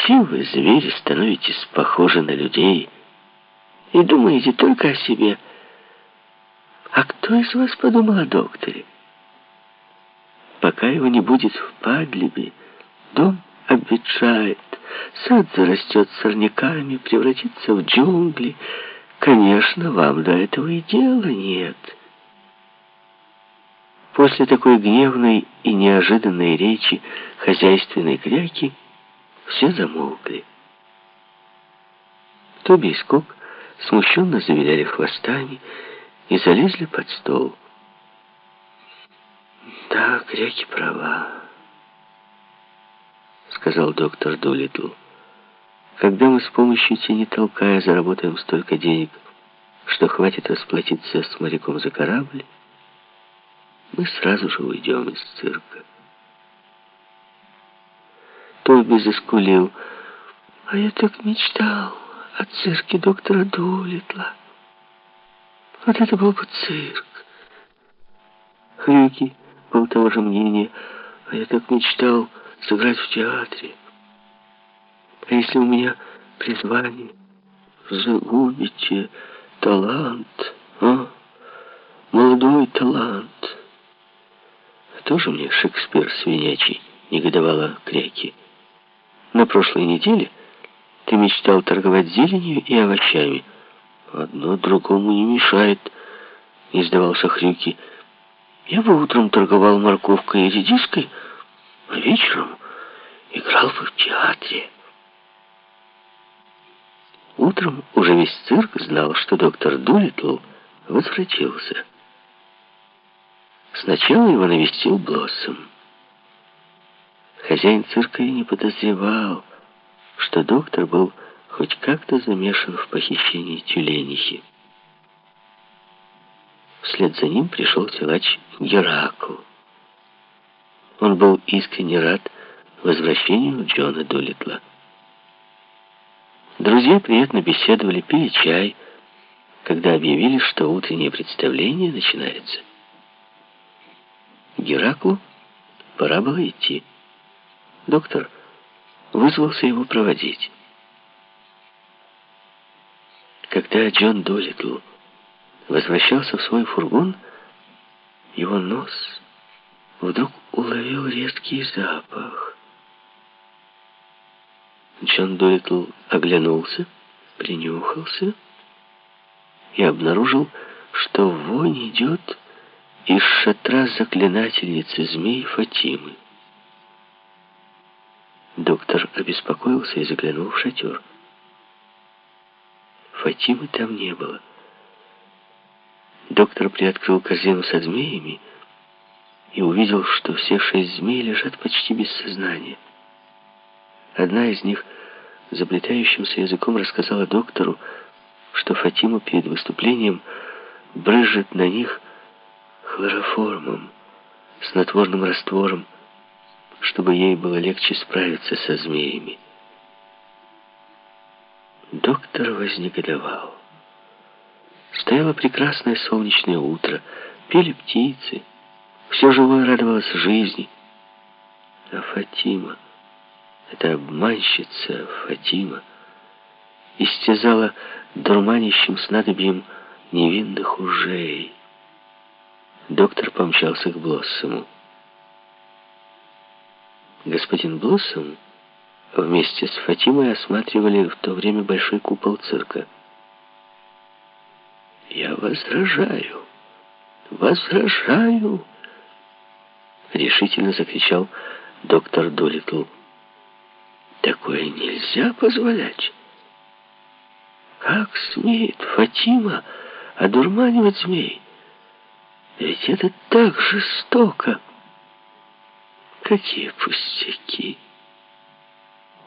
все вы, звери, становитесь похожи на людей и думаете только о себе. А кто из вас подумал о докторе? Пока его не будет в Падлибе, дом обветшает, сад зарастет сорняками, превратится в джунгли. Конечно, вам до этого и дела нет. После такой гневной и неожиданной речи хозяйственной кряки все замолкли. Тоби и Скок смущенно завиляли хвостами и залезли под стол. «Да, кряки права», — сказал доктор Долитл. «Когда мы с помощью тени толкая заработаем столько денег, что хватит расплатиться с моряком за корабль, мы сразу же уйдем из цирка». Тоби заскулил. «А я так мечтал о цирке доктора Долитла. Вот это был бы цирк!» Хрюки был того же мнения, а я так мечтал сыграть в театре. А если у меня призвание, загубите талант, а? Молодой талант. Тоже мне Шекспир свинячий, негодовала Кряки. На прошлой неделе ты мечтал торговать зеленью и овощами. Одно другому не мешает, не сдавался Хрюки. Я бы утром торговал морковкой и редиской, а вечером играл бы в театре. Утром уже весь цирк знал, что доктор Дулитл возвратился. Сначала его навестил Блоссом. Хозяин цирка и не подозревал, что доктор был хоть как-то замешан в похищении тюленихи. Вслед за ним пришел силач Геракл. Он был искренне рад возвращению Джона Долитла. Друзья приятно беседовали, пили чай, когда объявили, что утреннее представление начинается. Гераклу пора было идти. Доктор вызвался его проводить. Когда Джон Долитл возвращался в свой фургон, его нос вдруг уловил резкий запах. Джон Долитл оглянулся, принюхался и обнаружил, что вонь идет из шатра заклинательницы змей Фатимы. Доктор обеспокоился и заглянул в шатер. Фатимы там не было. Доктор приоткрыл корзину со змеями и увидел, что все шесть змей лежат почти без сознания. Одна из них заплетающимся языком рассказала доктору, что Фатима перед выступлением брызжет на них хлороформом, снотворным раствором, чтобы ей было легче справиться со змеями. Доктор вознегодовал. Стояло прекрасное солнечное утро, пели птицы, все живое радовалось жизни. А Фатима, эта обманщица Фатима, истязала дурманящим снадобьем невинных ужей. Доктор помчался к Блоссому. Господин Блоссом вместе с Фатимой осматривали в то время большой купол цирка. «Я возражаю! Возражаю!» Решительно закричал доктор Долитл. «Такое нельзя позволять! Как смеет Фатима одурманивать змей? Ведь это так жестоко!» «Какие пустяки!»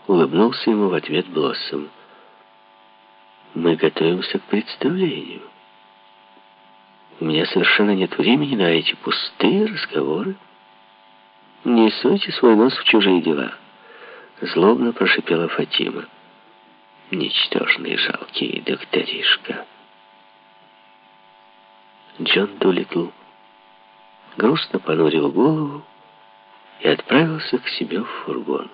Улыбнулся ему в ответ Блоссом. «Мы готовимся к представлению. У меня совершенно нет времени на эти пустые разговоры. Не суйте свой нос в чужие дела!» Злобно прошипела Фатима. «Ничтожный жалкий докторишка!» Джон Дулитл грустно понурил голову, и отправился к себе в фургон.